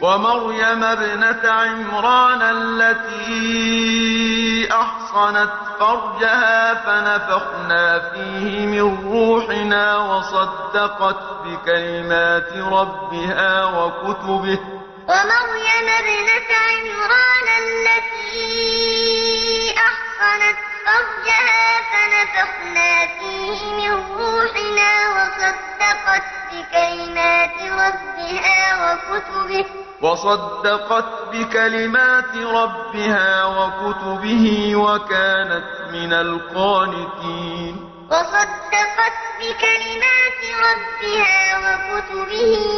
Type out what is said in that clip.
ومريم ابنة عمران التي أحصنت فرجها فنفخنا فيه من روحنا وصدقت بكلمات ربها وكتبه. ومريم ابنة عمران التي أحصنت فرجها فنفخنا فيه من روحنا وصدقت بكلمات ربها وكتبه وصدقت بكلمات ربها وكتبه وكانت من القانتين. وصدقت بكلمات ربها وكتبه